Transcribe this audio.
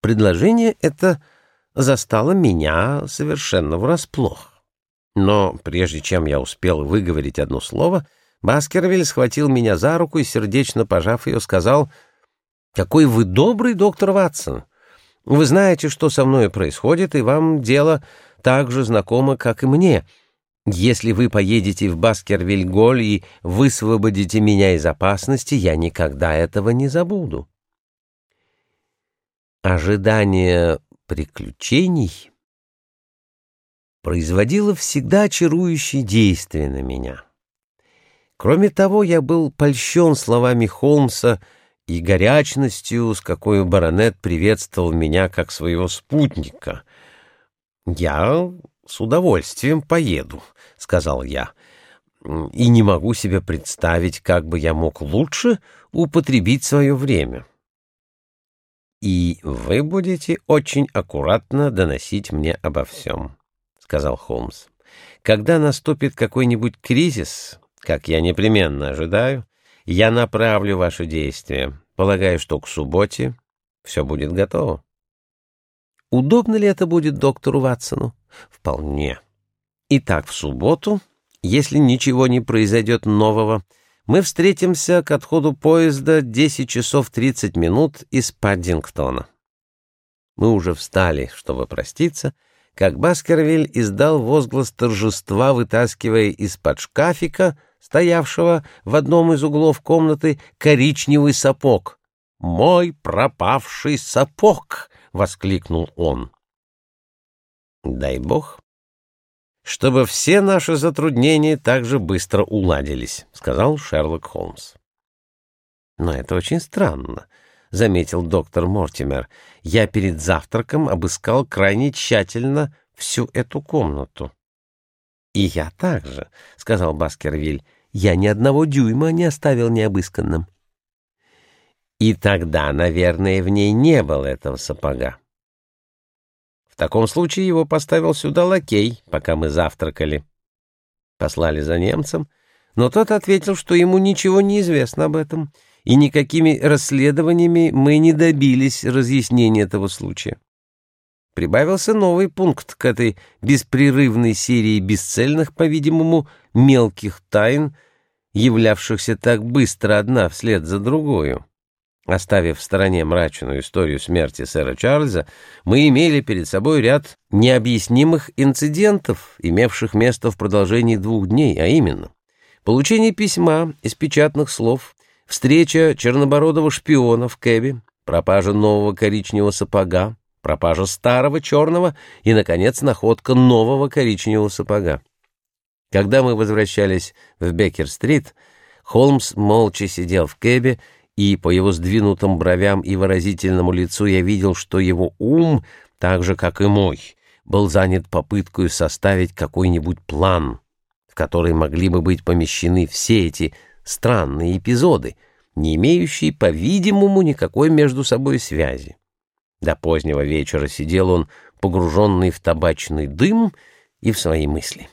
Предложение это застало меня совершенно врасплох. Но прежде чем я успел выговорить одно слово, Баскервиль схватил меня за руку и, сердечно пожав ее, сказал, «Какой вы добрый, доктор Ватсон! Вы знаете, что со мной происходит, и вам дело так же знакомо, как и мне. Если вы поедете в Баскервиль-Голь и высвободите меня из опасности, я никогда этого не забуду». Ожидание приключений производило всегда чарующее действие на меня. Кроме того, я был польщен словами Холмса и горячностью, с какой баронет приветствовал меня как своего спутника. «Я с удовольствием поеду», — сказал я, — «и не могу себе представить, как бы я мог лучше употребить свое время» и вы будете очень аккуратно доносить мне обо всем», — сказал Холмс. «Когда наступит какой-нибудь кризис, как я непременно ожидаю, я направлю ваши действия. Полагаю, что к субботе все будет готово». «Удобно ли это будет доктору Ватсону?» «Вполне. Итак, в субботу, если ничего не произойдет нового, — мы встретимся к отходу поезда 10 часов 30 минут из Паддингтона. Мы уже встали, чтобы проститься, как Баскервиль издал возглас торжества, вытаскивая из-под шкафика, стоявшего в одном из углов комнаты, коричневый сапог. «Мой пропавший сапог!» — воскликнул он. Дай бог, чтобы все наши затруднения так же быстро уладились», — сказал Шерлок Холмс. «Но это очень странно», — заметил доктор Мортимер. «Я перед завтраком обыскал крайне тщательно всю эту комнату». «И я также», — сказал Баскервиль. «Я ни одного дюйма не оставил необысканным». «И тогда, наверное, в ней не было этого сапога», таком случае его поставил сюда лакей, пока мы завтракали. Послали за немцем, но тот ответил, что ему ничего не известно об этом, и никакими расследованиями мы не добились разъяснения этого случая. Прибавился новый пункт к этой беспрерывной серии бесцельных, по-видимому, мелких тайн, являвшихся так быстро одна вслед за другой. Оставив в стороне мрачную историю смерти сэра Чарльза, мы имели перед собой ряд необъяснимых инцидентов, имевших место в продолжении двух дней, а именно получение письма из печатных слов, встреча чернобородого шпиона в Кэбе, пропажа нового коричневого сапога, пропажа старого черного и, наконец, находка нового коричневого сапога. Когда мы возвращались в Беккер-стрит, Холмс молча сидел в Кэбе и по его сдвинутым бровям и выразительному лицу я видел, что его ум, так же, как и мой, был занят попыткой составить какой-нибудь план, в который могли бы быть помещены все эти странные эпизоды, не имеющие, по-видимому, никакой между собой связи. До позднего вечера сидел он, погруженный в табачный дым и в свои мысли.